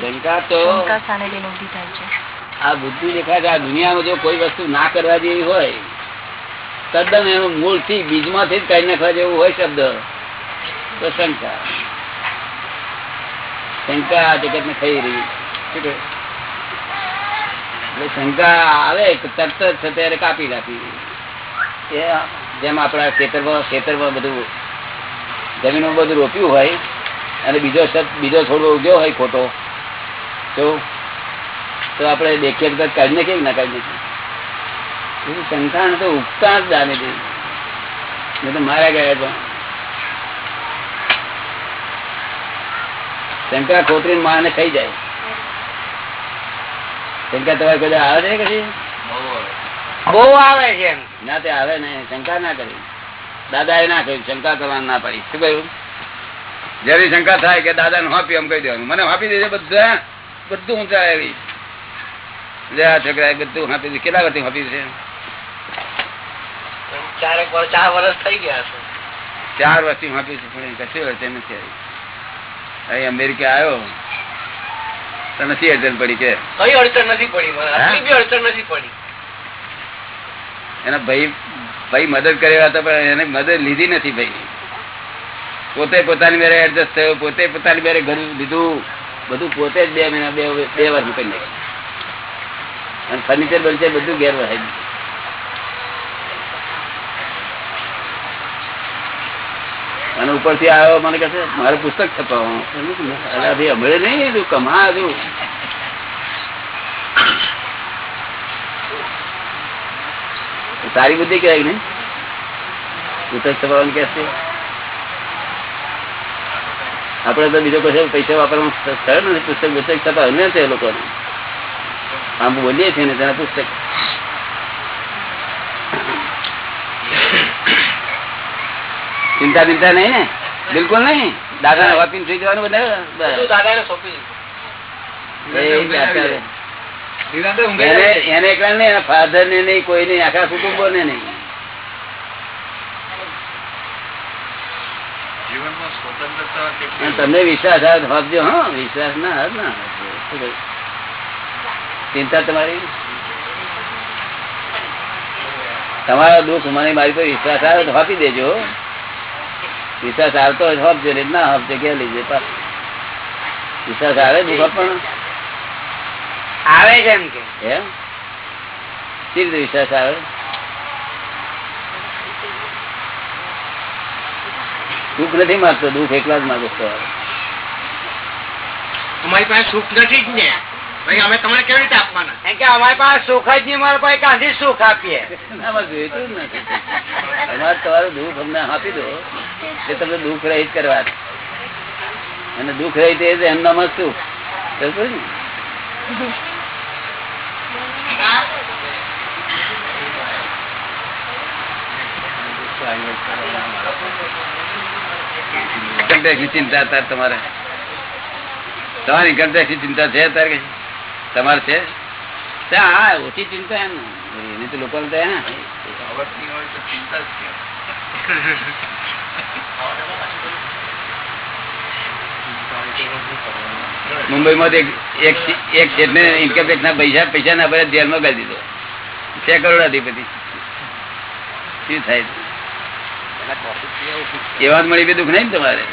શંકા તો આ બુદ્ધિ દેખાય છે આ દુનિયામાં જો કોઈ વસ્તુ ના કરવા જેવી હોય તદ્દન એનું મૂળથી બીજમાંથી જ કાઢી નાખવા જેવું હોય શબ્દ. તો શંકા. શંકા આ જગત ને થઈ રહી એટલે શંકા આવે તરત જ છે ત્યારે કાપી નાખી. જેમ આપણા ખેતરમાં ખેતરમાં બધું જમીનમાં બધું રોપ્યું હોય અને બીજો શબ્દ બીજો થોડો ઉગ્યો હોય ખોટો તો આપણે દેખીએ તો કાઢી નાખીએ ના કાઢી નાખીએ? એવું શંકા તો ઉગતા જ દાને દે મેં તો મારા ગયા પણ શંકા ખોતરી માને ખાઈ જાય. શંકા તમારે કદાચ આવે છે કદી બહુ આવે છે ના તે આવે ને શંકા ના કરી. દાદા એ ના કહ્યું શંકા કરવા ના પડી. શું કહ્યું જયારે શંકા થાય કે દાદા ને હાપી એમ કહી દેવાનું. મને હાપી દેજે બધા બધું ઊંચા આવી. આ છોકરા બધું હાપી દે કેટલા વર્ષથી હાપી છે? ચારેક વર્ષ ચાર વર્ષ થઈ ગયા છે. ચાર વર્ષથી હાપી છે પણ કશી વર્ષે નથી આવી. અહીં અમેરિકા આવ્યો. તો નથી અડચણ પડી કે? કઈ અડચણ નથી પડી? અડચણ નથી પડી. એના ભાઈ ભાઈ મદદ કર્યા હતા પણ એને મદદ લીધી નથી ભાઈ પોતે પોતાની મેરે એડજસ્ટ થયો, પોતે પોતાની મેરે ઘર લીધું. બધું પોતે જ બે મહિના, બે બે વર્ષ કરી નાખ્યું. અને ફર્નિચર બનશે બધું ઘેર દીધું અને ઉપરથી આવ્યો, મને કહે છે મારે પુસ્તક છપાવવાનું મેં ભાઈ નહીં તું કમા સારી બુદ્ધિ કહેવાય ને પુસ્તક છપાવવાનું કે છે આપડે તો બીજો કશો પૈસા વાપરવાનું સરળ નથી પુસ્તક પુસ્તક છપાવે ને તે લોકોને આમ બોલીએ છીએ ને તેના પુસ્તક. ચિંતા ચિંતા નહીં ને? બિલકુલ નહીં? દાદા વાપીને સુઈ જવાનું બધા? બધા દાદાને સોંપી દીધું. એને એને એકલા નહીં એના ફાધર ને નહીં કોઈ નહીં આખા કુટુંબો ને નહીં. જીવનમાં સ્વતંત્રતા તમને વિશ્વાસ આપજો હા વિશ્વાસ ના આવે ના? ચિંતા તમારી? તમારો દુઃખ મને મારી પર વિશ્વાસ આવે તો આપી દેજો. વિશ્વાસ આવતો હોય તો આપજો ને ના આપજો કે લીજે. વિશ્વાસ આવે દુઃખ પણ. આવે છે એમ કે. એમ? સી રીતે વિશ્વાસ આવે? દુઃખ નથી માગતો દુઃખ એકલા જ માગતો અમારી પાસે સુખ નથી જ ને. ભાઈ અમે તમને કેવી રીતે આપવાના? કે અમારી પાસે સુખ જ નહીં મારા પાસે ક્યાંથી સુખ આપીએ? જોઈતું જ નથી. તમારે તમારું દુઃખ અમને આપી દો. એ તમને દુઃખ રહિત કરવા. અને દુઃખ રહિત એ એમનામાં સુખ. ને? ચિંતા અત્યારે તમારે? તમારી ઇન્કમની ચિંતા છે અત્યારે તમારે છે? હા, ઓછી ચિંતા એમ. એને તો લોકો તો હે આવડતી હોય તો ચિંતા જ કેમ? મુંબઈ માં એક એક શેઠને ઇન્કમ ટેક્સ ના પૈસા પૈસા ના ભરે જેલમાં કરી દીધો. છે કરોડ અધિપતિ. શું થાય? એવા મળી બી દુઃખ નહીં તમારે?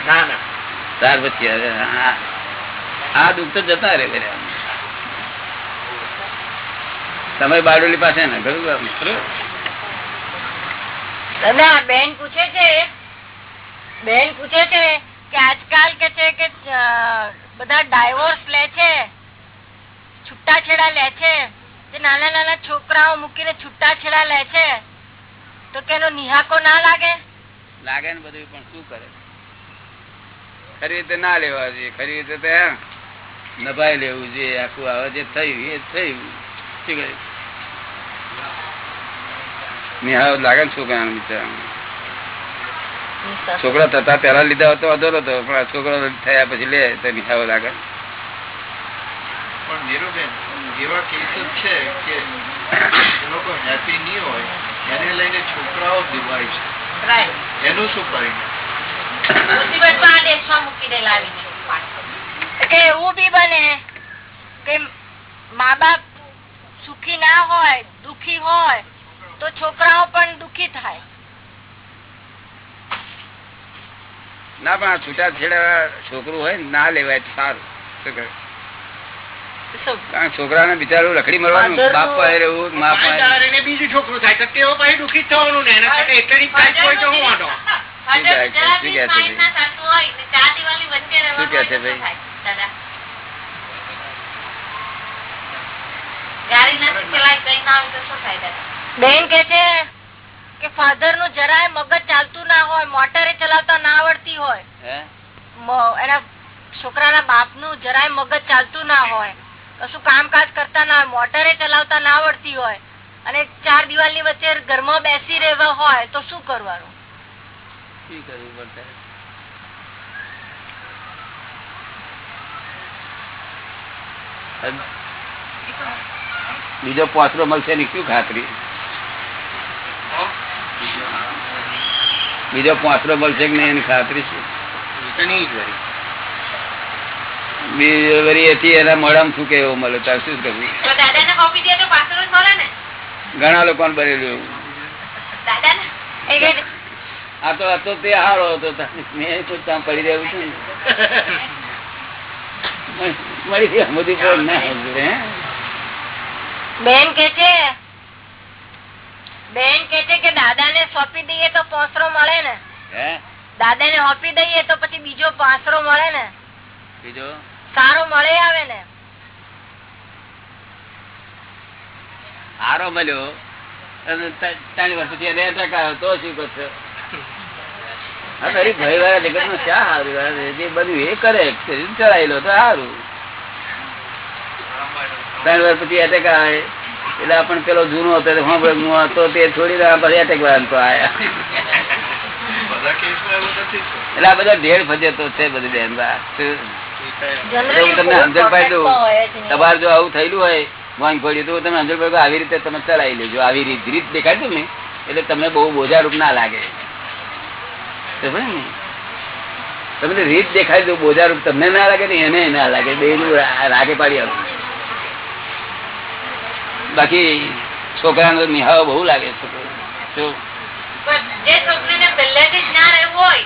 ત્યાર પછી આ- દુઃખ તો જતા રે તમે બારડોલી પાસે ને ખરું? બેન પૂછે છે. બેન પૂછે છે કે આજકાલ કે છે કે બધા ડાયવોર્સ લે છે છૂટાછેડા લે છે તે નાના નાના છોકરાઓ મૂકીને છૂટાછેડા લે છે તો કેનો નિહાકો ના લાગે? લાગે ને બધું પણ શું કરે? ખરી રીતે ના લેવા જોઈએ ખરી રીતે તો એમ. નભાઈ લેવું જોઈએ આખું આવે જે થયું એ થયું. શું કહ્યું નિહાળ લાગે ને છોકરા બિચારા છોકરા થતા પેલા લીધા હોત તો વાંધો નતો પણ આ છોકરો થયા પછી લે તો નિહાળ લાગે. પણ નીરુબેન એવા કેસીસ છે કે લોકો હેપી નહીં હોય એને લઈને છોકરાઓ દિવાય છે. એનું શું પરિણામ એવું બી બને કે મા બાપ સુખી ના હોય દુખી હોય તો છોકરાઓ પણ દુખી થાય. ના પણ છૂટા છેડા છોકરું હોય ના લેવાય સારું. શું કહે? છોકરાને બિચારું રખડી મળવાનું બાપ પાસે રહેવું મા પાસે. બીજું છોકરું થાય તો તેઓ પાસે દુઃખી થવાનું ને એના એટલી કાંઈ હોય તો હું વાંધો? શું કે છે? શું કહે છે ભાઈ? શું કહે છે ભાઈ? બેન કે છે કે ફાધરનું જરાય મગજ ચાલતું ના હોય મોટરે ચલાવતા ના આવડતી હોય. એના છોકરાના બાપનું જરાય મગજ ચાલતું ના હોય. કશું કામકાજ કરતા ના હોય મોટરે ચલાવતા ના આવડતી હોય અને ચાર દિવાલની વચ્ચે ઘરમાં બેસી રહેવા હોય તો શું કરવાનું? શું કરવું પડશે? બીજો પોસરો મળશે ની શું ખાતરી? બીજો પોસરો મળશે કે નહીં એની ખાતરી છે તો નહીં જ વળી. બીજી વળી એથી એના મોઢામાં થૂકે એવો મળે? તાર શું કરવું ઘણા લોકો બનેલું એવું. એ કે આ તો આ તો તે હારો હતો. મેં તો ત્યાં પડી રહ્યું છું મળી ગયા બધું કોઈ ના બેન કે છે બેન કે છે કે દાદા ને સોંપી દઈએ તો પોસરો મળે ને. હે? દાદા ને સોંપી દઈએ તો પછી બીજો પાસરો મળે ને. બીજો? સારો મળે આવે ને. સારો મળ્યો. ત્રણ વર્ષ પછી એને ટકા તો શું કરશો? ભાઈ વાળા જગતનું ક્યાં હારું બધું એ કરે ચડાવી તો સારું ત્રણ વર્ષ પછી એટેક આવે. એટલે આપણને પેલો જૂનો હતો હું હતો તે છોડી દે પછી એટેક વાળા તો આયા. એટલે આ બધા ઢેર ફજતો છે બધું બેન બા. એવું તમને પાડી દઉં. જ નહીં. તમારે જો આવું થયેલું હોય વાંગ પડ્યું તો તમે પાડો આવી રીતે તમે ચલાવી લેજો. આવી રીત રીત દેખાડજો ને એટલે તમને બહુ બોજારૂપ ના લાગે. તમને રીત દેખાય દો બોજારૂપ તમને ના લાગે ને એને ના લાગે. બે રાગે પાડી આવું. બાકી છોકરાનો નિહાવ બહુ લાગે છોકરો? જે. છોકરીને પહેલેથી જ ના રહેવું હોય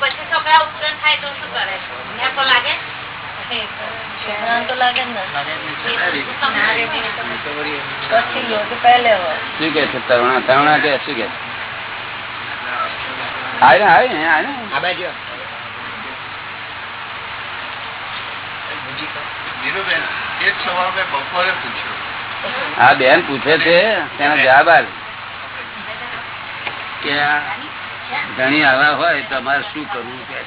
પછી છોકરા ઉત્તર થાય તો શું કરે? તો લાગે? આ બેન પૂછે છે તેનો જવાબ આવે કે ધણી આવા હોય તો અમારે શું કરવું કે?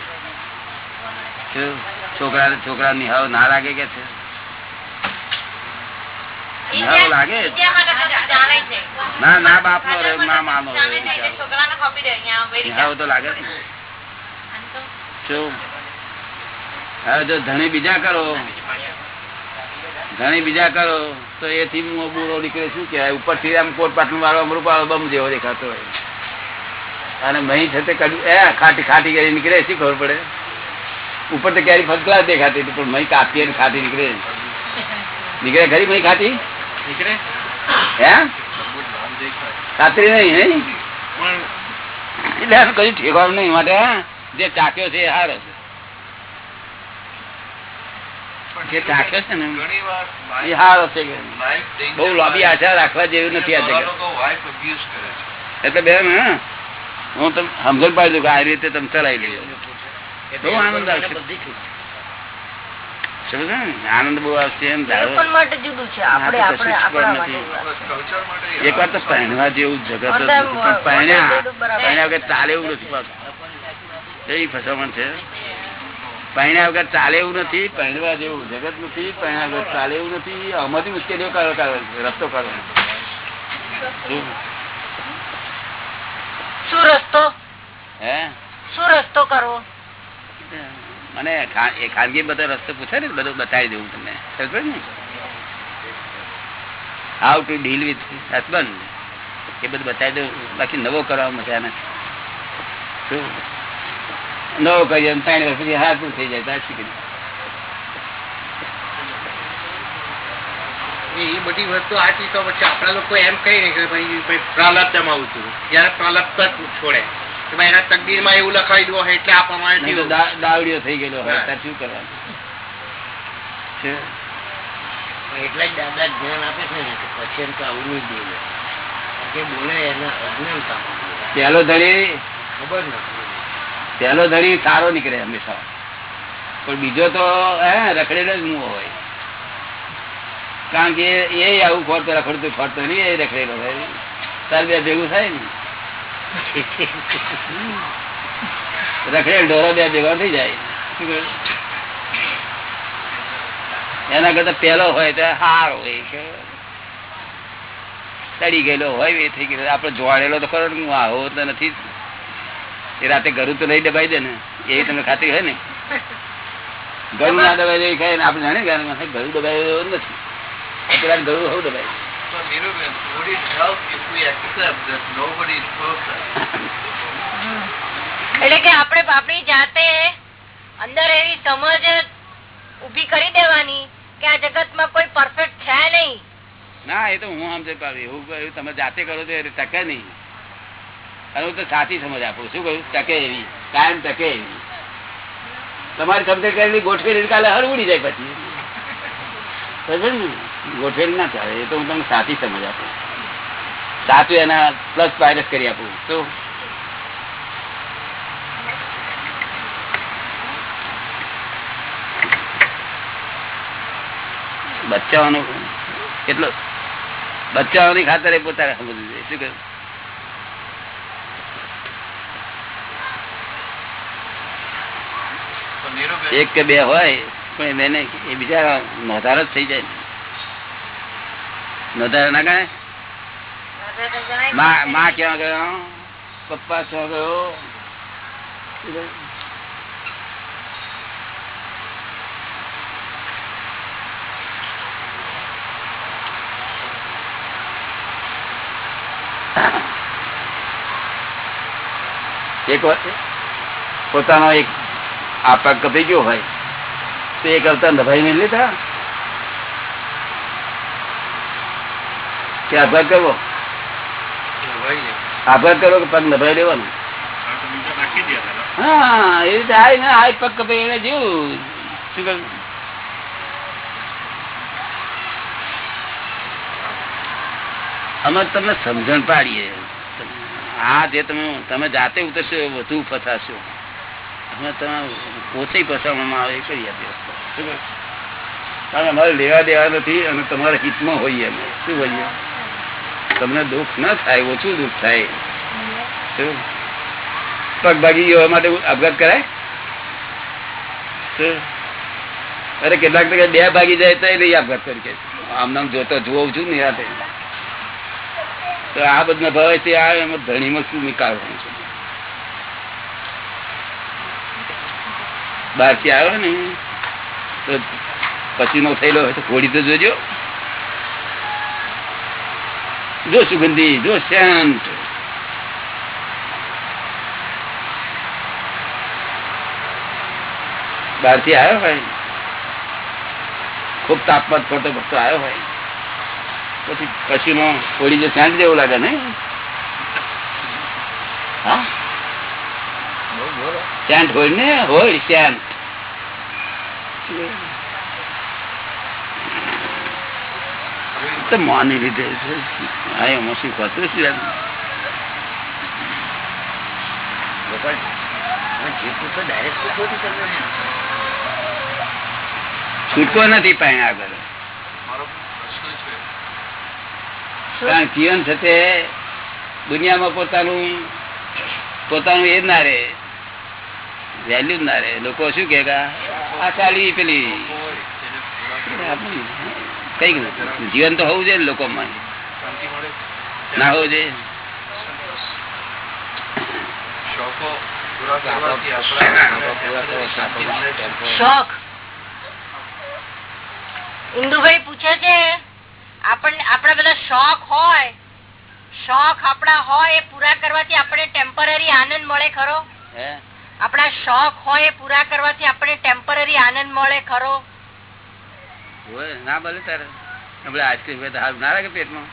છોકરા છોકરા નિહાળો ના લાગે કે છે? નિહાળો લાગે. ના ના. બાપ નો ના માનો નિહાળો તો લાગે હવે જો ધણી બીજા કરો. ધણી બીજા કરો તો એથી મોં બુરો નીકળે શું કેવાય ઉપરથી આમ કોટ પાટલું વાળો અમરૂપ વાળો બમ જેવો દેખાતો હોય. અને મહી છે તે કડું એ ખાટી ખાટી કરી નીકળે શું ખબર પડે? ઉપર તો ક્યારે ફર્સ્ટ ક્લાસ દેખાતી હતી પણ મહી કાપી અને ખાટી નીકળે. નીકળે ખરી મહી ખાતી? નીકળે. હે? નહીં એટલે આનું કશું ઠેકવાનું નહીં માટે જે ચાક્યો છે હારો છે પણ જે ચાખ્યો છે ને એ હારો છે કે life danger બહુ લોબી આશા રાખવા જેવું નથી આ એટલે બેન હા, હું તમને સમજણ પાડી દઉં કે આ રીતે તમે ચલાવી લેજો બહુ આનંદ આવશે. આનંદ બહુ આવશે એક વાર તો પહેણવા જેવું જગત વગર ચાલે એવું નથી પાછું. ફસામણ છે. પહેણ્યા વગર ચાલે એવું નથી પહેરવા જેવું જગત નથી પહેણ્યા વગર ચાલે એવું નથી. અમારી મુશ્કેલીઓ રસ્તો કાઢો. શું? શું રસ્તો? હે? શું રસ્તો કરવો? મને ખાનગી બધો રસ્તો પૂછે ને, બધું બતાવી દેવું તમને. How to deal with husband એ બધું બતાવી દઉં. બાકી નવો કરવા મજા નથી નવો કરીએ ત્રણ વર્ષ પછી હાર થઈ જાય? સાચી કરી એ બધી વસ્તુ આટલી ચીજો પછી આપણા લોકો એમ કહી નહીં પ્રહલાદ જમાવું છું જયારે પ્રહલાદ છોડે. એના એવું એટલે આ પ્રમાણે થયું. દાવડીઓ થઈ ગયેલો હોય ત્યાં શું કરવાનું? છે? એટલે જ દાદા જ્ઞાન આપે છે ને પછી એમ તો આવું નહીં બોલે. જે બોલે એના અજ્ઞાનતામાં બોલે. ધણી ખબર નથી પહેલો ધણી સારો નીકળે હંમેશા. પણ બીજો તો હે રખડેલો જ મુવો હોય. કારણ કે એ આવું ખોરતો રખડતું ખોરતો નહીં એ રખડેલો હોય. તાર બે ભેગું થાય ને. રખડેલ ઢોરો બે ભેગા થઈ જાય. એના કરતા પેલો હોય તો હાર હોય કે ચડી ગયેલો હોય, એ થઈ ગયેલો. આપડે જોડેલો તો ખરો હું આવો તો નથી. એ રાતે ઘરું તો નહીં દબાઈ દે ને. એવી તમને ખાતરી હોય ને. ઘરું ના દબાઈ દે ખાય આપણે જાણીએ ઘરું દબાઈ નથી. ઘરું હોવું દબાઈ So, Niruben, would it help if we accept that nobody is perfect? એટલે કે આપણે આપણી જાતે અંદર એવી સમજ ઊભી કરી દેવાની કે આ જગતમાં કોઈ પરફેક્ટ છે નહીં. ના એ તો હું સમજ પાવી હું કહ્યું તમે જાતે કરો તો એ ટકે નહીં. અને હું તો સાચી સમજ આપું શું કહ્યું? ટકે એવી. કાયમ ટકે એવી. તમારી સમજ કરેલી ગોઠવેલી કાલે હર ઉડી જાય પછી? ગોઠવેલી ના ચાલે એ તો હું તમને સાચી સમજ આપું. સાચું એના પ્લસ વાયરસ કરી આપું. શું બચ્ચાઓનું કેટલો? બચ્ચાઓની ખાતર એ પોતાને સમજવું જોઈએ. શું કહ્યું એક કે બે હોય પણ એને એ બીજા નોધાર જ થઈ જાય. નોધાર ના કાંઈ માં માં ક્યાં ગયો? પપ્પા ક્યાં ગયો? એક વાર પોતાનો એક આપા કપાઈ ગયો હોય. તો એક અવતાર નભાઈ નહીં લીધા? કે આભાર કરવો? આભાર કરો કે પગ નભાઈ લેવાનું? અમે તમને સમજણ પાડીએ. હા, જે તમે જાતે ઉતરશો વધુ ફસાશો અમે તમે ઓછી ફસાવવામાં આવે કરી આપીએ? કારણ અમારે લેવા દેવા નથી અને તમારા હિતમાં હોઈએ અમે. શું હોઈએ? તમને દુઃખ ના થાય, ઓછું દુઃખ થાય. શું? પગ ભાગી માટે અપઘાત કરાય? અરે કેટલાક ટકા બે ભાગી જાય તો નહીં આપઘાત કરી કે. આમ નામ જોતો જોઉં છું ને યાદ તો આ બધા ભાવે છે આ એમાં ધણીમાં શું નીકાળવાનું છે? બહારથી આવ્યો ને? તો પછી નો થયેલો હોય તો ખોડી તો જોજો. જો સુગંધી જો શાંત બહારથી આવ્યો હોય. ખૂબ તાપમાન ફોટો ભક્તો આવ્યો હોય. પછી પછી નો થોડી જે શાંત જેવું લાગે ને હા? શાંત હોય ને? હોય શાંત તો માની લીધે છે. આ એમાં શું ખોતું છે છૂટકો નથી પાણી આગળ. મારો પ્રશ્ન છે. કારણ કે જીવન છે દુનિયામાં પોતાનું પોતાનું એ ના રે વેલ્યુ જ ના રે લોકો શું કે આ ચાલી પેલી. કઈ જીવન તો હોવું જોઈએ ને લોકોમાં. ના હોવું જોઈએ. શોખો ઇન્દુભાઈ પૂછે છે આપણને આપણા બધા શોખ હોય શોખ આપણા હોય એ પૂરા કરવાથી આપણે ટેમ્પરરી આનંદ મળે ખરો? હે? આપણા શોખ હોય એ પૂરા કરવાથી આપણે ટેમ્પરરી આનંદ મળે ખરો? ના બોલે તારે. આઈસ્ક્રીમ ના રાખે પેટમાં?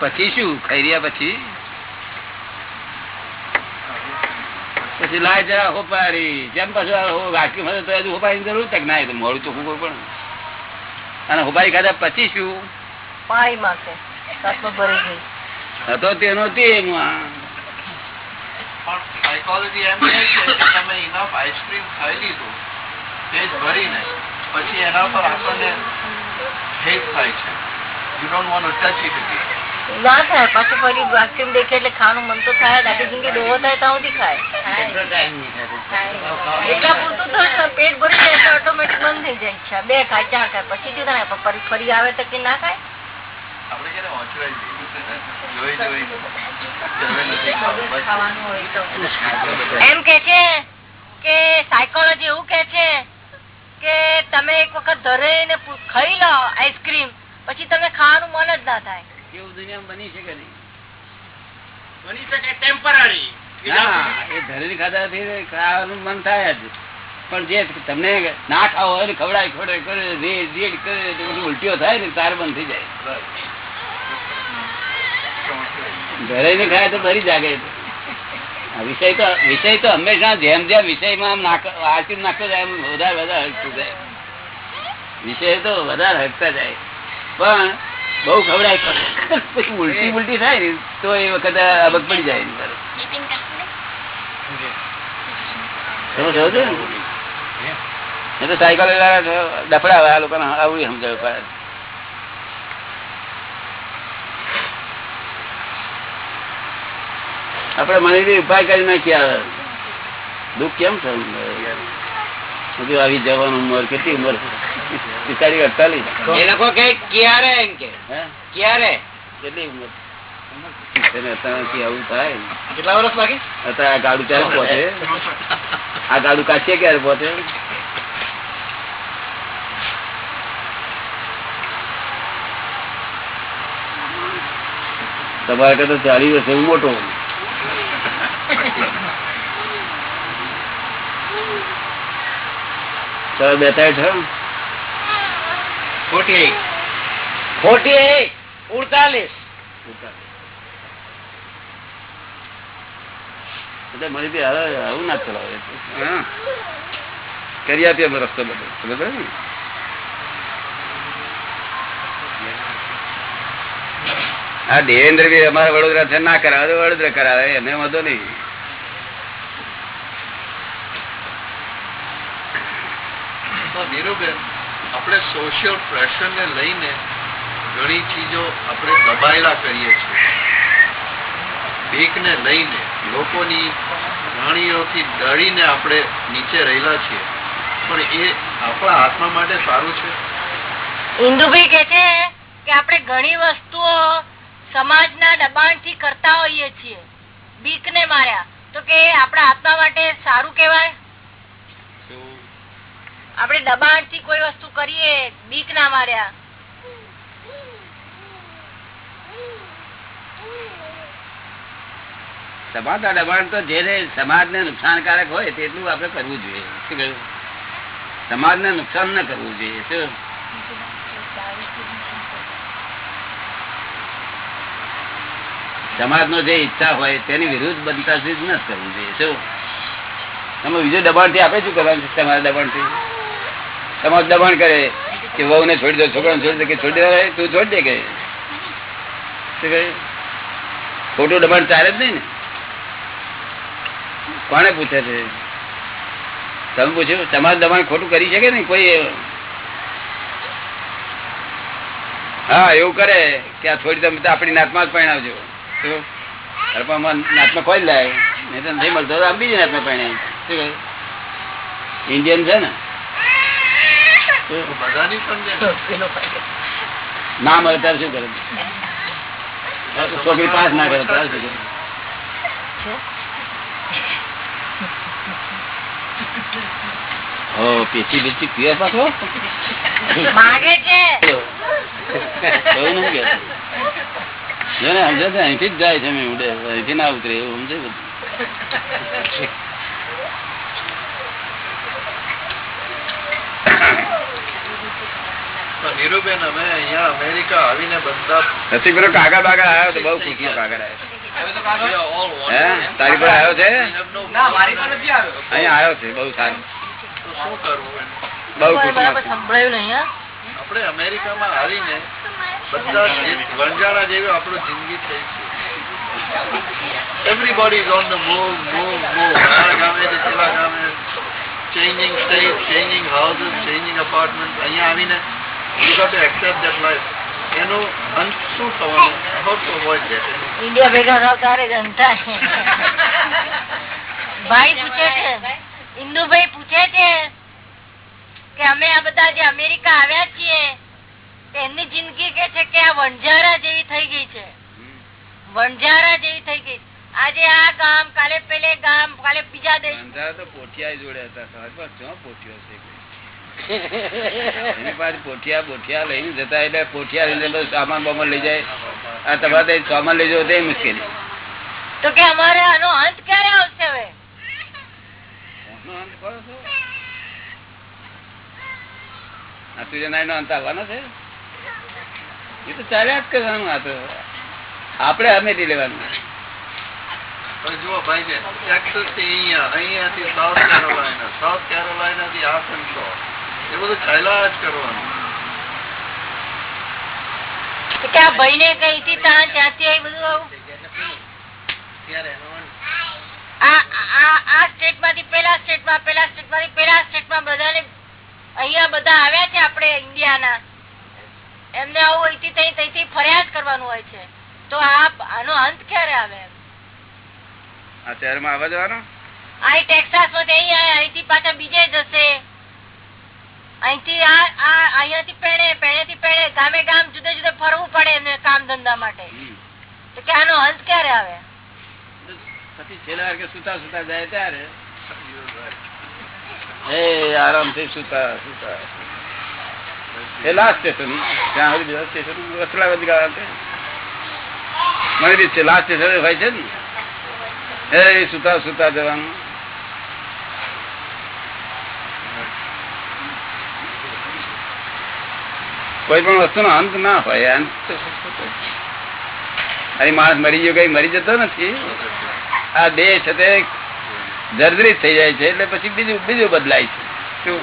પછી શું? ખાઈ રહ્યા પછી? પછી લાય જરા હોપારી જેમ પાછું આઈસ્ક્રીમ હતો તો હજુ હોપારી જરૂર તક ના? એ તો મોડું ચોખ્ખું કોઈ પણ. અને હોપારી ખાધા પછી શું? પાણી માં સાતમાં ભરી હતો તેનો તે એમાં. પણ સાયકોલોજી એમ કહે છે કે તમે ઇનફ આઈસ્ક્રીમ ખાઈ લીધું પેટ ભરીને પછી એના પર આપણને હેટ થાય છે. You don't want to touch it again ના થાય. પાછું ફરી આઈસ્ક્રીમ દેખે એટલે ખાવાનું મન તો થાય. આખી જિંદગી ડોહો થાય ત્યાં સુધી ખાય. એટલા પૂરતું તો પેટ ભરી જાય ઓટોમેટિક બંધ થઈ જાય. છે બે ખાય ચાર ખાય. પછી થી થાય? પણ ફરી ફરી આવે તો કે ના ખાય? આપણે છે ને? ઓચરાઈ જઈએ જોઈ. જોઈ હવે નથી ખાવું. બસ. એમ કે છે કે સાયકોલોજી એવું કે છે કે તમે એક વખત ધરે ને ખાઈ લો આઈસ્ક્રીમ પછી તમે ખાવાનું મન જ ના થાય. એવું દુનિયામાં બની શકે નહીં? બની શકે ટેમ્પરરી એ ખાધાથી ખાવાનું મન થાય જ. પણ જે તમને ના ખાવ હોય ને ખવડાય ખવડાય કરે રેડ રેડ કરે ઉલટીઓ થાય ને તાર બંધ થઈ જાય. ઘરે ને ખાય તો ભરી જાગે. વિષય તો વિષય તો હંમેશા જેમ જેમ વિષયમાં આઈસ્ક્રીમ નાખતો જાય એમ વધારે વધારે હટતું જાય. વિષય તો વધારે હટતા જાય. પણ બહુ ખવડાય ઉલટી ઉલટી થાય ને તો એ વખતે અબક પડી જાય તમે ને? તો સાયકલ વાળા ડફડા આ લોકોને આવું સમજાવ્યું આપડે મને બી ઉપાય કરી નાખ્યા. દુઃખ કેમ થયું? બધું આવી જવાનું ઉંમર કેટલી ઉંમર? પિતાળી અડતાલીસ. એ લોકો કે ક્યારે? એમ કે ક્યારે? કેટલી ઉંમર? આવું થાય. કેટલા વર્ષ બાકી? અત્યારે આ ગાડું ત્યારે પહોંચે? આ ગાડું કાઢીએ ક્યારે પહોંચે? તમારે કરતા ચાલીસ વર્ષે હું મોટો. ચાલો બેઠા છો ખોટી. Forty eight ઉડતાલીસ. બી આવું ના ચલાવે. હા. કરી આપીએ રસ્તો બધો ખબર ને? આ દેવેન્દ્ર બી અમારા વડોદરા છે ના કરાવે તો વડોદરા કરાવે એને વાંધો નહીં. નીરુબેન આપણે સોશિયલ પ્રેશર ને લઈને ઘણી ચીજો આપણે દબાયેલા કરીએ છીએ. બીકને લઈને લોકોની પ્રાણીઓથી ડરીને આપણે નીચે રહેલા છીએ. પણ એ આપણા આત્મા માટે સારું છે? ઇન્દુભાઈ કે છે કે આપણે ઘણી વસ્તુઓ સમાજના દબાણથી કરતા હોઈએ છીએ. બીક ને માર્યા. તો કે આપણા આત્મા માટે સારું કેવાય આપણે દબાણથી કોઈ વસ્તુ કરીએ, બીક ના માર્યા. સમાજના દબાણ તો જે સમાજને નુકસાનકારક હોય તેટલું આપણે કરવું જોઈએ. શું કહ્યું? સમાજને નુકસાન ન કરવું જોઈએ. શું? સમાજનો જે ઈચ્છા હોય તેની વિરુદ્ધ બનતા સુધી ન કરવું જોઈએ. શું? તમે બીજું દબાણથી આપે શું કરવાનું છે? તમારા દબાણથી સમાજ દબાણ કરે કે વહુ ને છોડી દો, છોકરાને છોડી દે કે છોડી દે તું છોડી દે કે? શું કહે ખોટું દબાણ ચાલે જ નહીં ને. કોને પૂછે છે? તમે પૂછ્યું? તમારું દબાણ ખોટું કરી શકે ને કોઈ હા, એવું કરે કે આ થોડી તમે આપણી નાતમાં જ પરણાવજો શું? અલ્પમાં નાતમાં કોઈ લાય. નહીં તો નથી મળતો આમ બીજી નાતમાં પરણાય શું ઇન્ડિયન છે ને? ના મળે ત્યારે શું કરે? છોકરી પાસ ના કરે ત્યારે શું કરે? ઓ પેચી બેચી પીએ પાછો? માગે છે. એવું નથી. જેને સમજે છે અહીંથી જ જાય છે મેં ઉડે. અહીંથી ના ઉતરે એવું સમજે બધું. નીરુબેન અમે અહીંયા અમેરિકા આવીને બધા રસિકભાઈ કાગળ બાગળ આવ્યો તો બહુ ખુશીનો કાગળ આવ્યો તારી પર આવ્યો છે? અહીંયા આવ્યો છે બહુ સારું. શું કરવું બહુ સંભળાયું નહીં આપણે અમેરિકામાં આવીને બધા વણજારા જેવી આપણું જિંદગી થઈ છે. Everybody is on the move move move આ ગામેથી પેલા ગામે. ચેન્જિંગ સ્ટેટ ચેન્જિંગ એનો અંત શું થવાનો? ભાઈ છે, ઇન્દુભાઈ પૂછે છે કે અમે આ બધા જે અમેરિકા આવ્યા છીએ એમની જિંદગી કે છે કે આ વણઝારા જેવી થઈ ગઈ છે. વણઝારા જેવી થઈ ગઈ. આજે આ ગામ કાલે પેલે ગામ કાલે બીજા દેશ. વણઝારા તો પોઠિયા જોડે હતા. પોઠિયો છે પોઠિયા પોઠિયા લઈને જતા એટલે પોઠિયા લઈને બધું સામાન બામાન લઈ જાય. આ તમારે સામાન લઈ જાવ તે મુશ્કેલી. તો કે અમારે આનો અંત ક્યારે આવશે હવે? અંત કરો છો? સૂર્યનારાયણ નો અંત આવવાનો છે? એ તો ચાલ્યા જ કરવાનું. આ તો આપણે લેવાનું ને પેલા સ્ટેટમાં પેલા સ્ટેટમાંથી પેલા સ્ટેટમાં બધા આવ્યા છે આપણે ઇન્ડિયાના. એમને આવું અહીંથી તઈ તઈથી ફરિયાદ કરવાનું હોય છે. તો આપ આનો અંત ક્યારે આવે આ શહેરમાં આવવા જવાનો? આ ટેક્સાસમાં અહીં અહીંથી પાછા બીજે જશે. અહીંથી અહીંયાથી પેણે પેણેથી પેણે ગામે ગામ જુદે જુદે ફરવું પડે એમને કામ ધંધા માટે તો કે આનો અંત ક્યારે આવે? પછી છેલ્લા કે સુતા સુતા જાય ત્યારે. એ આરામથી સુતા સુતા. મને બી છે. લાસ્ટ સ્ટેશન હોય છે ને? એ સુતા સુતા જવાનું. કોઈ પણ વસ્તુ નો અંત ના હોય, અંત અહીં માણસ મરી ગયો, કઈ મરી જતો નથી. આ દેહ છે તે જર્જરિત થઈ જાય છે, એટલે પછી બીજું બીજું બદલાય છે. શું?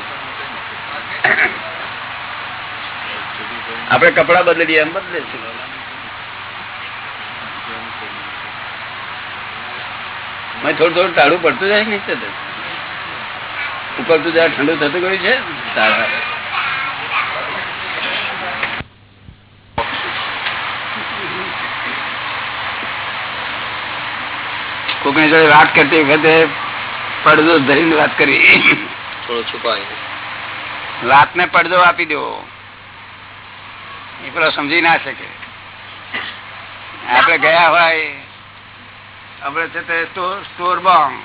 આપણે કપડા બદલીએ એમ બદલે છે. થોડું થોડું ટાળું પડતું જાય થતું ઉકળતું જરા ઠંડુ થતું ગયું છે કોકની જોડે વાત કરતી વખતે પડદો ધરીને વાત કરી. થોડો છુપાવી વાત ને પડદો આપી દેવો એ પેલો સમજી ના શકે. આપડે ગયા હોય આપડે છે તે સ્ટોર બોમ્બ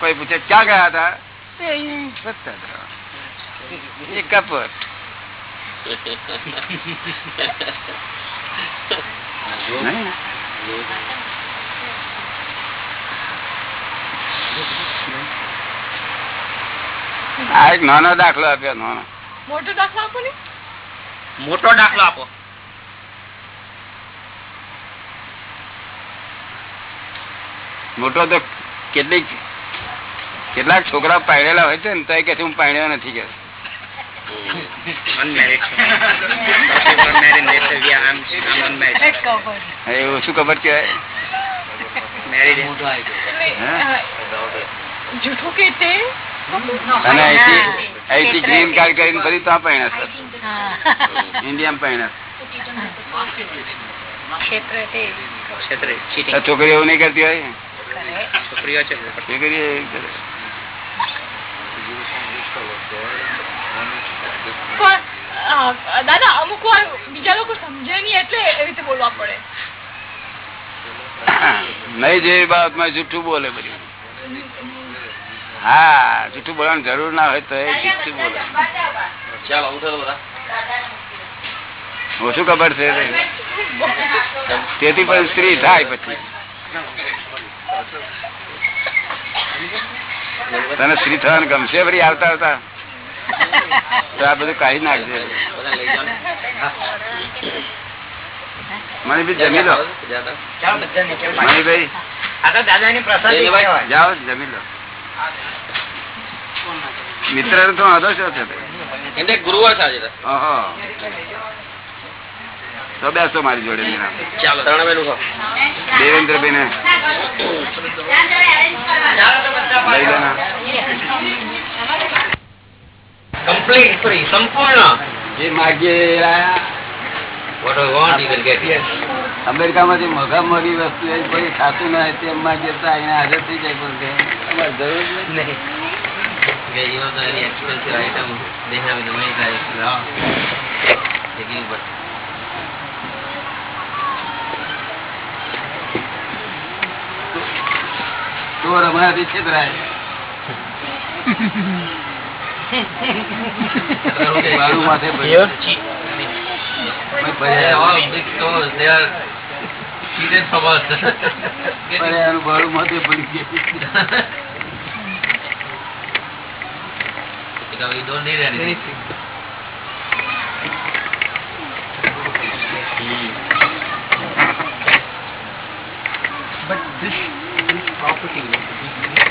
કોઈ પૂછે, ક્યાં ગયા હતા? કપટ. આ એક નાનો દાખલો આપ્યો, નાનો. મોટો દાખલો આપો ને. મોટો દાખલો આપો. મોટો તો કેટલીક કેટલાક છોકરા પાડેલા હોય છે ને તો કે હું પાડ્યો નથી કે એવું શું ખબર કહેવાય? જૂઠું કે અને અહીંથી અહીંથી ગ્રીન કાર્ડ કરીને ફરી ત્યાં છે. ઇન્ડિયામાં પાડ્યા ક્ષેત્ર તે ક્ષેત્રે છે ચીટિંગ આ છોકરી એવું નહીં કરતી હોય? છોકરીઓ દાદા અમુક વાર બીજા લોકો સમજે નહીં એટલે એવી રીતે બોલવા પડે. નહીં જે બાબતમાં જુઠ્ઠું બોલે બધું. હા જૂઠું બોલવાની જરૂર ના હોય તો એ જૂઠું બોલે. ઓછું ખબર છે તેથી પણ સ્ત્રી થાય પછી. તને સ્ત્રી થવાનું ગમશે ફરી આવતા આવતા? તો આ બધું કાઢી નાખજે. મણિભાઈ જમી લો. મણિભાઈ. જાઓ જમી લો. મિત્ર તો હતો છે ગુરુવાર છે તો. બેસો મારી જોડે ચાલો. ત્રણ દેવેન્દ્રભાઈ ને free, સંપૂર્ણ. જે માગીએ એ આયા. What I want you can get. અમેરિકામાં જે મોઘા મોઘી વસ્તુ એ કોઈ ખાતું ના હોય તેમ માગીએ તો અહીંયા હાજર થઈ જાય પણ જરૂર ચોર અમારાથી છેતરાય માથે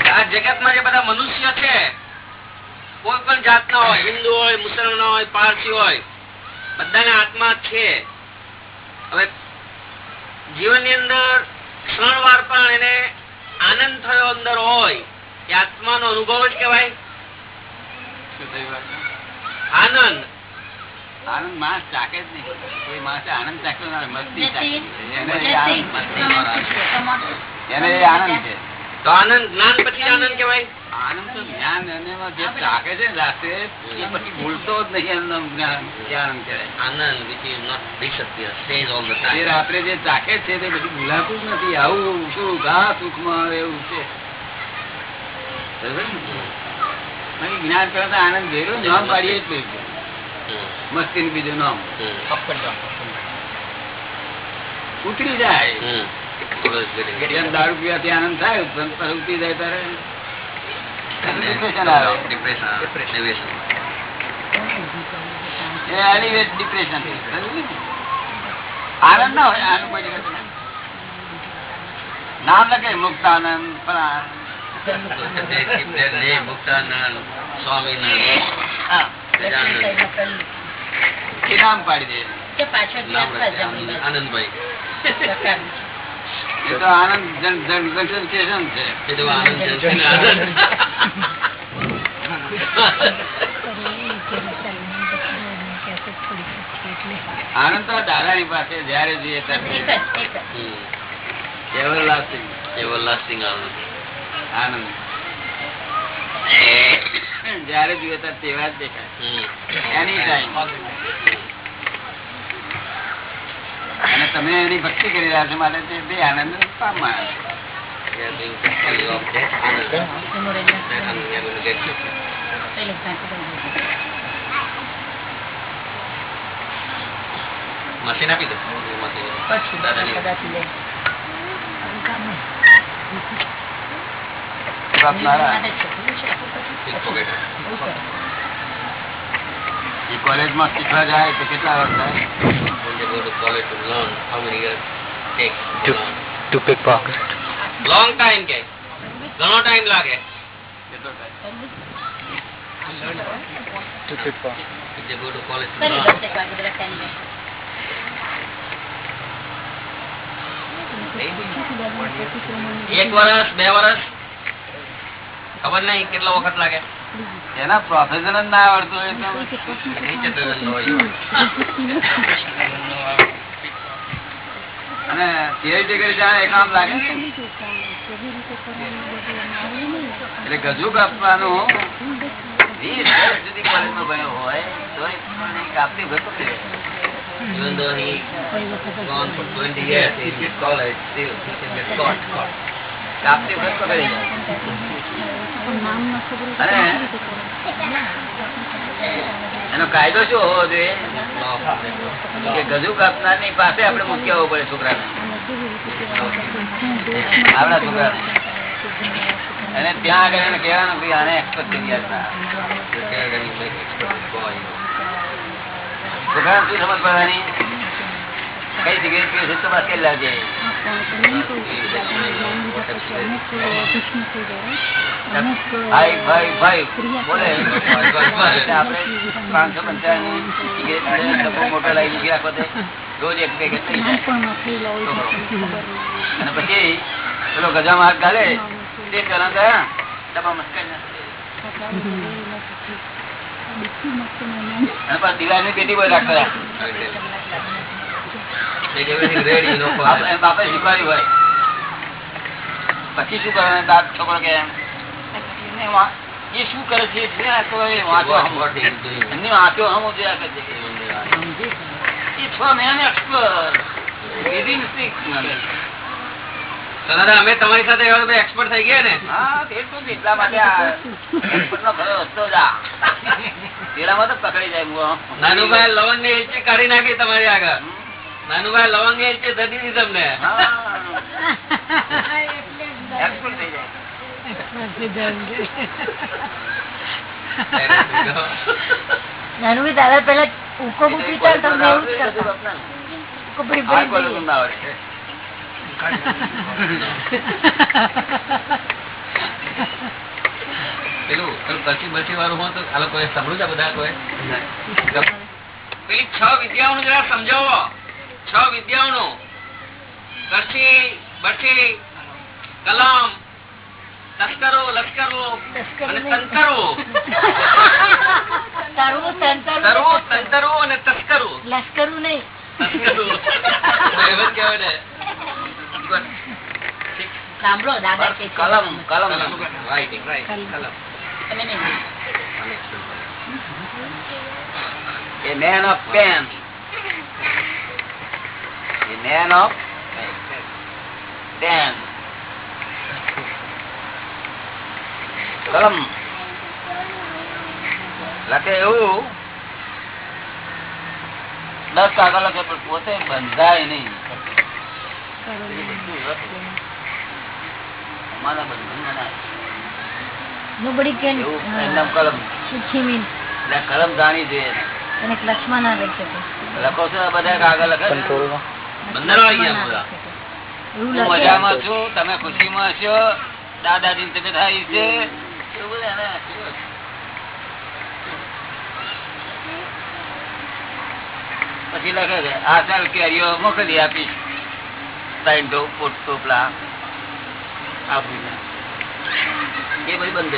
આ જગતમાં જે બધા મનુષ્ય છે કોઈ પણ જાતના હોય હિન્દુ હોય મુસલમાન હોય પારસી હોય બધાના આત્મા છે. હવે જીવનની અંદર ક્ષણવાર પણ એને આનંદ થયો અંદર હોય એ આત્માનો અનુભવ જ કેવાય? આનંદ. આનંદ માણસ ચાકે જ નહીં. કોઈ માણસે આનંદ ચાખ્યો ના મસ્તી ચાખી. એને આનંદ છે. તો આનંદ જ્ઞાન પછી આનંદ કેવાય આનંદ તો જ્ઞાન જે છે એ પછી ભૂલતો જ નહીં આનંદ આનંદ રાત્રે જે ચાકે છે તે પછી ભૂલાતું જ નથી. આવું શું ઘા સુખમાં આવે એવું છે? જ્ઞાન કરતા આનંદ ભેગો નામ પાડીએ જ. મસ્તી બીજું નામ. ઉતરી જાય. દારૂ પીવાથી આનંદ થાય ઉતરી જાય આવે. ને? આનંદ ના હોય આનંદ કોઈ. નામ લખે પણ નામ પાડી દે આનંદભાઈ એ તો આનંદ છે. એ તો આનંદ આનંદ આનંદ તો દાદાની પાસે જયારે જોઈએ ત્યારે હમ. એવર લાસ્ટિંગ આનંદ. આનંદ. જયારે જોઈએ ત્યારે તેવા જ દેખાય. એની ટાઈમ અને તમે એની ભક્તિ કરી રહ્યા છો માટે તે બે આનંદ પામવા. મશીન આપી દો મશીન. દાદાની. આપનારા Pickpocket. એ કોલેજમાં શીખવા જાય તો કેટલા વર્ષ થાય When they go to college to learn, how many years takes to To- learn? to pickpocket. Long time કે ઘણો ટાઈમ લાગે કેટલો time? To pickpocket. If they go to college to learn. એક વર્ષ બે વર્ષ ખબર નહીં કેટલો વખત લાગે એના પ્રોફેશન જ ના આવડતું તો. અને થિયરી જાણે કામ લાગે એટલે ગજુ કાપવાનું વીસ વર્ષ સુધી કોલેજમાં ભણ્યો હોય એ કાપતી વખત પકડી Even though he gone for 20 years in college, still he can get caught. caught. કાપતી વખત પકડી જાય. એનો કાયદો શું હોવો જોઈએ? કે ગજુ કાપનારની પાસે આપડે મૂકી આવવો પડે છોકરાને. આપણા છોકરાને. અને ત્યાં આગળ એને કહેવાનું કે આને એક્સપર્ટ થઈ ગયા. છોકરાને શું સમજ પડવાની? કઈ સિગરેટ પીવે છે? તો બાસ્કેટ લાવજે બોલે જાય અને પછી પેલો ગજામાં હાથ ગાલે તે પેલા ડબ્બા મસ્કાઈ. અને પાછું પેટી પર રાખતા બાપ- શીખવાડ્યું હોય. પછી શું કરવાનું બાપ છોકરો કે એ શું કરે છે? વાંચો હમ. જોયા કરે દાદા અમે તમારી સાથે એક્સપર્ટ થઈ ગયા ને? હા, તે તો એટલા માટે આ expert નો ખરો રસ્તો જ આ. પેલામાં તો પકડી જાય. નાનુભાઈ લવણની કાઢી નાખી તમારી આગળ. નાનુભાઈ લવંગ ધરી દીધી તમને. હા. Expert થઈ જાય. નાનું દાદા પેલા ઉકો પીતા તમને એવું જ. પેલું પછી બલસી વાળું હોય તો આ લોકો સાંભળ્યું છે બધા કોઈ? પેલી છ વિદ્યાઓનું જરા સમજાવો. છ વિદ્યાઓનું કરછી બઠી કલમ તસ્કરો લશ્કરો અને. તંતરો તરવું, તંતરો અને તસ્કરો. લશ્કરું નહીં. સાંભળો દાદા કલમ કલમ. રાઇટિંગ રાઈટ કલમ. A man of pen. A man of Dan. કલમ લખે એવું દસ કાગળ લખે પણ પોતે બંધાય નહીં અમારા બંધનમાં ના. Nobody can, એવું uh, એમનેમ કલમ કલમ જાણી જોઈએ લખો છો. આ બધા કાગળ લખે મજામાં છું તમે ખુશીમાં છો દાદાજી છે? પછી લખે છે આ ચાલ કેરીઓ મોકલી આપીશ. ત્રણ ટો પોટ ટોપલા આપીને. એ બધી બંધ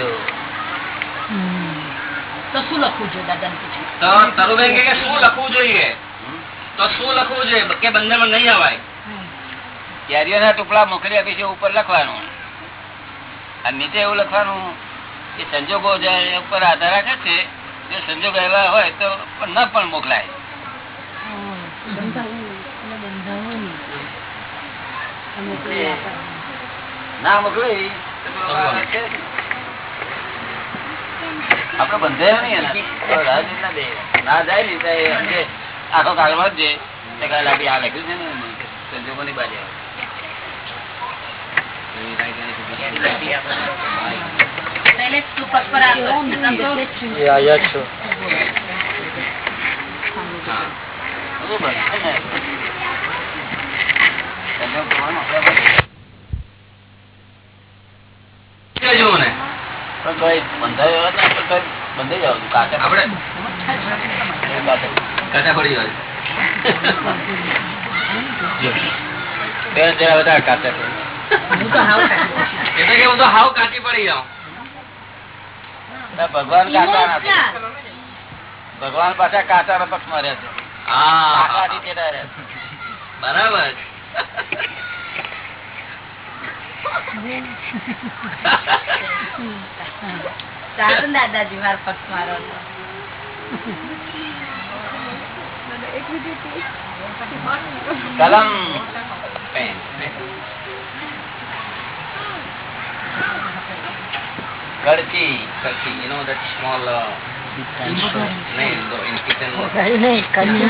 તો શું લખવું જોઈએ દાદા પૂછ્યું તો તરુબેન કે શું લખવું જોઈએ? તો શું લખવું જોઈએ? કે બંદરમાં નહીં અવાય? કેરીઓના ટુકડા મોકલી આપી છે ઉપર લખવાનું. અને નીચે એવું લખવાનું કે સંજોગો ઉપર આધાર રાખે છે, જો સંજોગો એવા હોય તો ન પણ મોકલાય. ના મોકલી. આપડે બંધાયો નહીં ના જાય ને આખો કાગળ વાંચજે લાગી આ લખ્યું છે ને? ને. જોવાનો ને બંધાઈ જાવ તું કાચા જાય બે જરા વધારે કાચા હું તો હાવ એટલે કે હું તો હાવ કાચી પડી જાઉં. ભગવાન કાચા ભગવાન પાછા કાચા ના પક્ષમાં હા. રહે છે. બરાબર. સારું દાદાજી મારા પક્ષ મારો कलम पेन करची यू नो दैट स्मॉल नहीं दो इन किचन नहीं करची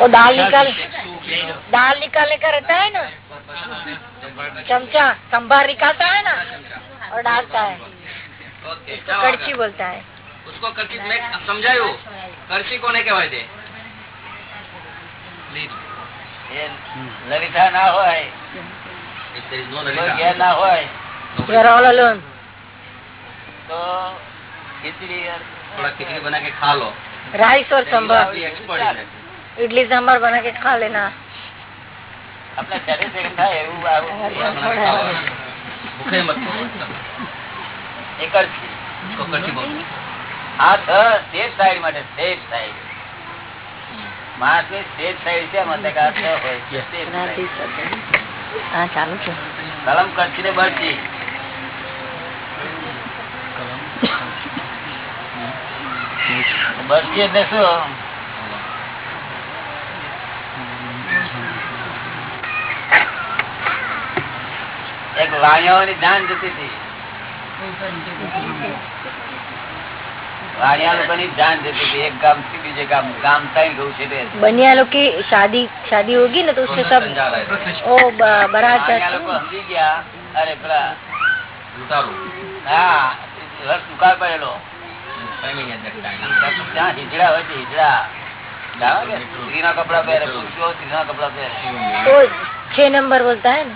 वो दाल निकाल दाल निकालने का रहता है ना चमचा संभार निकालता है ना और डालता है तो बोलता है उसको कर्षित મેં સમજાયું કર્ષી કોને કહેવાય છે એ લલિતા ના હોય If there is no કોઈ લલિતા, ઘેર ના હોય nobody- You are all alone. તો ખીચડી थोड़ा खिचड़ी बना के खा लो Rice or sambar. Be expert in it. Idli sambar बना के खा लेना આપણે satisfaction થાય એવું આવું बना के खाओ। भूखे मत सो એ આ થ સેફ સાઈડ માટે સેફ સાઈડ માણસની સાઈડ છે ચાલુ છે. કલમ કરશે ને બળશે બળશે એટલે શું? એક વાણિયાઓની જાન જતી હતી. बनिया लोग की शादी शादी होगी ना तो उससे सब जा रहा है ओ ब- बारात વાણિયા जाते લોકો हैं સમજી ગયા અરે પેલા લૂંટારો. હા રસ દુકાળ પડેલો Family at that time. ત્યાં હિજડા હોય છે હિજડા જાણો કે સ્ત્રીના કપડા પહેરે પુરુષો સ્ત્રીના કપડા પહેરે तो छह नंबर बोलता है ना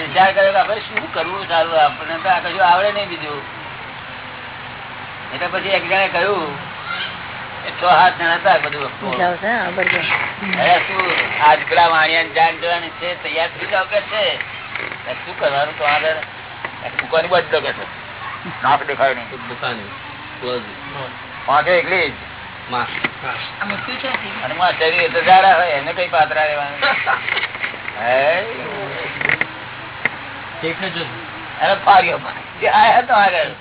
વિચાર કર્યો આપડે શું કરવું સારું? આપણને તો આ કશું આવડે નહીં બીજું. એટલે પછી એક જણે કહ્યું કરવાનું આગળ દુકાન બદલો કે છે? નાક દેખાય નહીં. અને શરીર તો જાડા હોય એને કઈ પાત્રા રહેવાનું? અરે પાર્યો આયા તો આગળ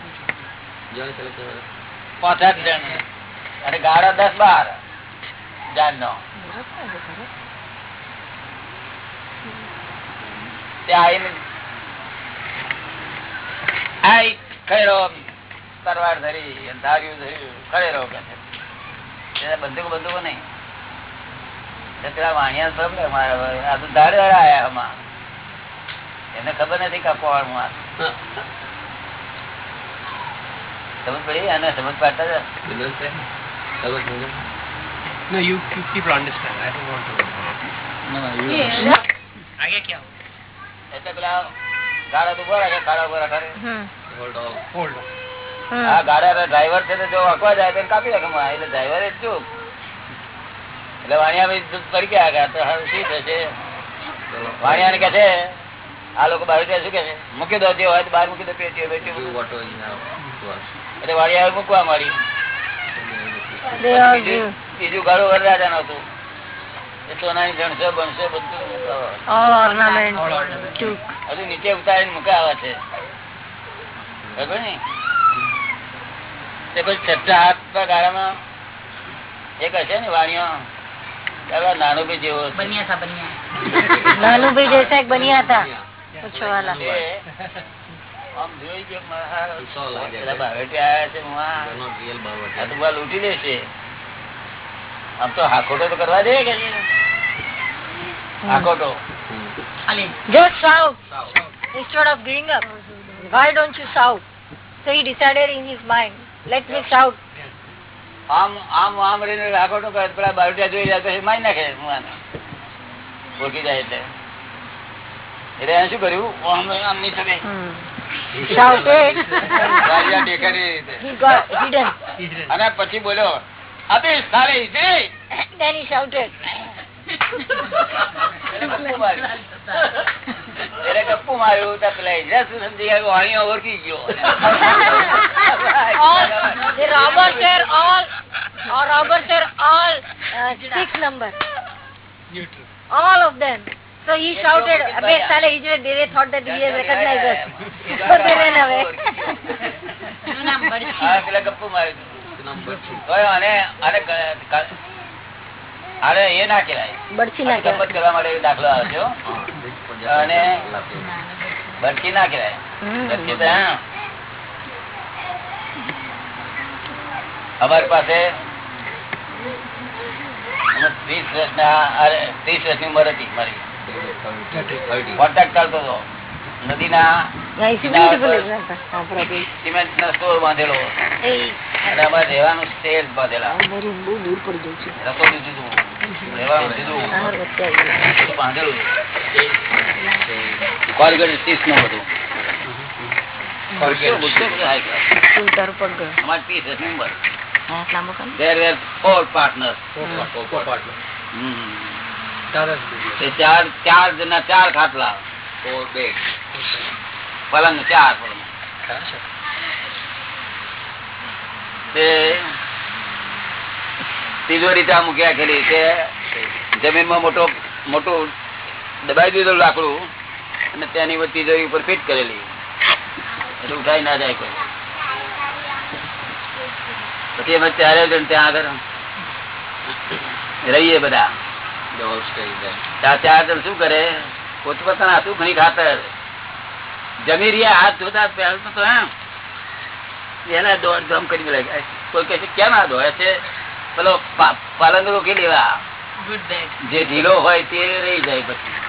પાંચ જણ અને ગાળા દસ બાર જાન નો તરવાર ધરી ધાર્યું. ધર્યું એને બંદૂકો બંદૂકો નહીં. પેલા વાણિયા પ્રોબ્લેમ આ તો ધારે આયા આમાં એને ખબર નથી કે આ કોણ માર સમજ પડી અને સમજ પાડતા હતા? બિલકુલ છે ખબર સમજો No, you, you people understand. I don't want to. आगे क्या हो? એટલે પેલા ગાડા તો બોલા ગાડા બોલા કરે hmm hold on Hold on. हम्म આ ગાડા ડ્રાઈવર છે તો જો વાંકવા જાય તો એને કાપી નાખે માં. એટલે ડ્રાઈવર જ ચૂપ એટલે વાણિયા ભાઈ કરી ગયા? તો શું થશે? વાણિયા કે છે આ લોકો બહાર ત્યાં શું કે છે? મૂકી દો જે હોય બહાર મૂકી દો us. એટલે વાણિયા મૂકવા મળી બીજું give વરરાજા નું હતું. સોનાની જણસો બનસો બધું મુકાવા. all ornament. took હજુ નીચે ઉતારીને મુકાવા છે. બરોબર ને? તે પછી છઠ્ઠા હાથ પર ગાળામાં એક હશે ને વાણીઓ નાનુભાઈ જેવો નાનુભાઈ જૈસા બન્યા હતા પૂછવાલા લૂંટી લેશે આમ તો હાકોટો તો કરવા દે કે હાકોટો Just shout. Instead of giving up. Why don't you shout? So he decided in his mind, let me shout. આમ આમ આમ રહીને હાકોટો કરે પેલા બાવટિયા જોઈ જાય પછી મારી નાખે હું આને ઓળખી જાય એટલે. એટલે એને શું કર્યું? આમ અને પછી બોલ્યો અબે સારે એને ગપ્પુ માર્યું. તો પેલા શું સમજી ગયા ઓળખી ગયો all the robbers were all all robbers were all uh, six number Neutral. all of them so he shouted abe sale hijre they they thought that he has recognized us so they ran away એનું નામ આને એ ના કહેવાય. બરછી ના કહેવાય. કરવા માટે દાખલો આવ્યો અને બરછી ના કહેવાય. બરછી તો. અમારી પાસે ત્રીસ વર્ષના અરે, ત્રીસ વર્ષની ઉંમર હતી મારી. કોન્ટેક્ટ કરતો હતો. નદીના. સિમેન્ટ નો સ્ટોર બાંધેલો અને અમારે રહેવાનું સ્ટેજ બાંધેલા. રસોડું જુદું ચાર ચાર જણા ચાર ખાટલા. પલંગ ચાર પલંગ. તિજોરી ત્યાં મૂક્યા ખેલી તે જમીનમાં મોટો મોટું દબાઈ દીધું લાકડું અને તેની ઉપર તિજોરી ઉપર ફિટ કરેલી. એટલે ઉઠાઈ ના જાય કોઈ. પછી અમે ત્યારે ત્યાં આગળ રહીએ બધા. ત્યાં ચાર જણ શું કરે? પોતપોતાના હાથું ઘણી ખાતર. જમી રહ્યા હાથ ધોતા પહેલા તો એમ. એને દોડ ધમ કરી લાગે કોઈ કહે છે કેમ આ દોડે છે? પેલો પાલન રોકી લેવા. જે ઢીલો હોય તે રહી જાય પછી.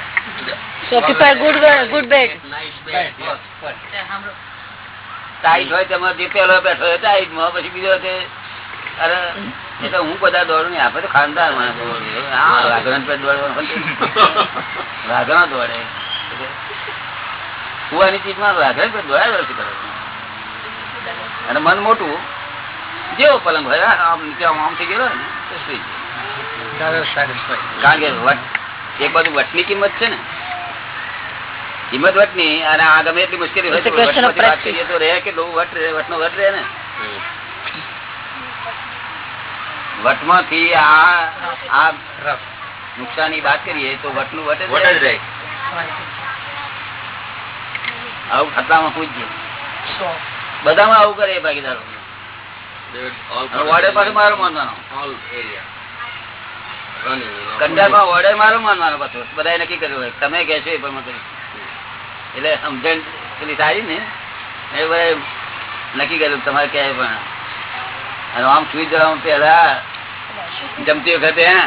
So prepare good good tight હોય તેમાં જે પેલો બેઠો હોય ટાઈટમાં પછી બીજો અરે એ તો હું બધા દોડું નહીં આપડે તો ખાનદાર માણસ વાઘરણ પર દોડવાનું દોડે કુવાની ચીજમાં વાઘરણ પર દોડ્યા અને મન મોટું. જેવો પલંગ હોય. આમ નીચે આમ આમ થઈ ગયેલો ને તો સુઈ કારણ કે વટ એક બાજુ વટની કિંમત છે ને. કિંમત વટની અને આ ગમે એટલી મુશ્કેલી હોય તો રહે કે બહુ વટ રહે વટનો વટ રહે ને. વટમાંથી આ આ નુકસાની વાત કરીએ તો વટનું વટ જ રહે. આવું ખતરામાં પૂછજે. બધામાં આવું કરે ભાગીદારો. વડે પાછું મારો માનવાનો. કંડારમાં વડે મારો માનવાનો પાછો બધા નક્કી કર્યું તમે કે છો એ પ્રમાણે એટલે સમજણ પેલી સારી ને? એ બધા નક્કી કર્યું તમારે ક્યાંય પણ. અને આમ સુઈ જવા પેલા જમતી વખતે હે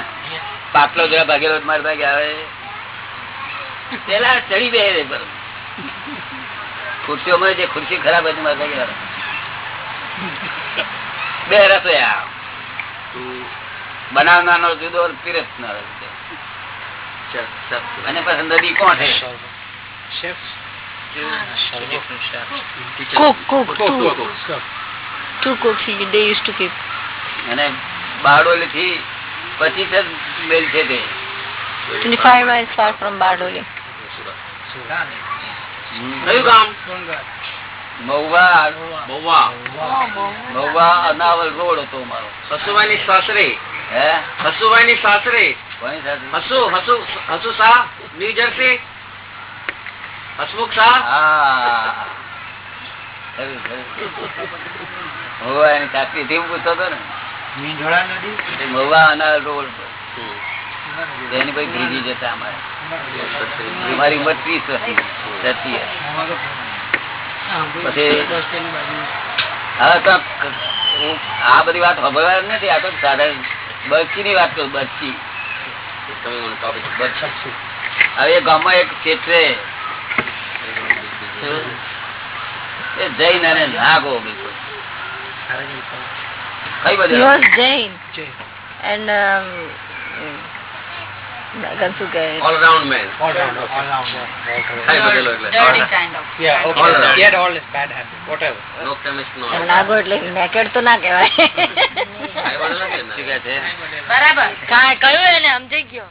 પાટલો જરા ભાગેલો મારે ભાગે આવે. પેલા ચડી બે રે પર ખુરશીઓમાં જે ખુરશી ખરાબ હતી મારે ભાગે આવે. બે રસોયા બનાવનારો જુદો પીરસનારો. અને પછી નદી કોણ છે Cook, cook, two, two cooks he- they used to keep. અને બારડોલી થી પચીસ જ મેલ છે તે 25 miles far from Bardoli. કયું ગામ મહુવા. મહુવા. અનાવલ રોડ હતો મારો. હસુભાઈની સાસરે. હે? હસુભાઈની સાસરે. કોની સાથે હસુ હસુ હસુ શાહ ન્યુ જર્સી. હસમુખ શાહ. હા. ખરું, ખરું. મહુવા એની સાથે થી પૂછતો હતો ને. મહુવા અનાવલ રોડ એની પછી ભીજી જતા અમારે. અમારી ઉંમર ત્રીસ વર્ષની થતી પછી હા તો આ બધી વાત ખબર નથી આ તો સાધારણ બરચી ની વાત કરું બરચી બરચી. હવે ગામમાં એક ક્ષેત્રે એ જૈન અને નાગો બિલકુલ. કઈ He બધી was Jain. And um, શું કહે all round man dirty kind of. નાગો એટલે નેકેડ તો ના કહેવાય શું કહે છે બરાબર. કાય કયું એને સમજી ગયો?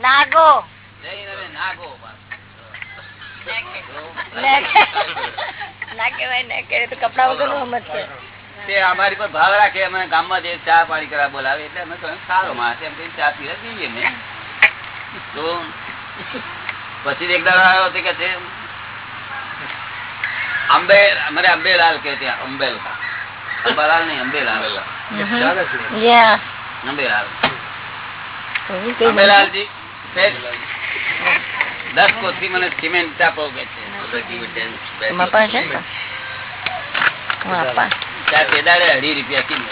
નાગો. જૈન રે નાગો ના કહેવાય નેકેડ તો કપડા વગરનું સમજ છે. તે અમારી પર ભાવ રાખે અમે ગામમાં જે ચા પાણી કરવા બોલાવે એટલે અમે સારો માણસ એમ કઈ ચા પીવા જઈએ તો પછી એક દાડો આવ્યો હતો કે છે અંબે મને અંબેલાલ કે ત્યાં અંબેલ અંબાલાલ નહીં અંબેલાલ. અંબેલાલ. અંબેલાલજી દસ કોથી મને સિમેન્ટ આપો કે છે. અઢી રૂપિયા કિંમત.